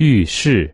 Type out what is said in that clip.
遇事